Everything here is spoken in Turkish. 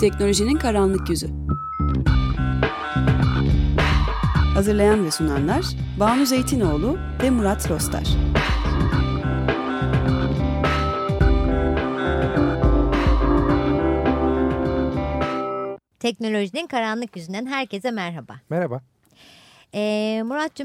Teknolojinin karanlık yüzü. Hazırlayan ve sunanlar Banu Zeytinoğlu ve Murat Rostar. Teknolojinin karanlık yüzünden herkese merhaba. Merhaba. Ee, Murat'cığım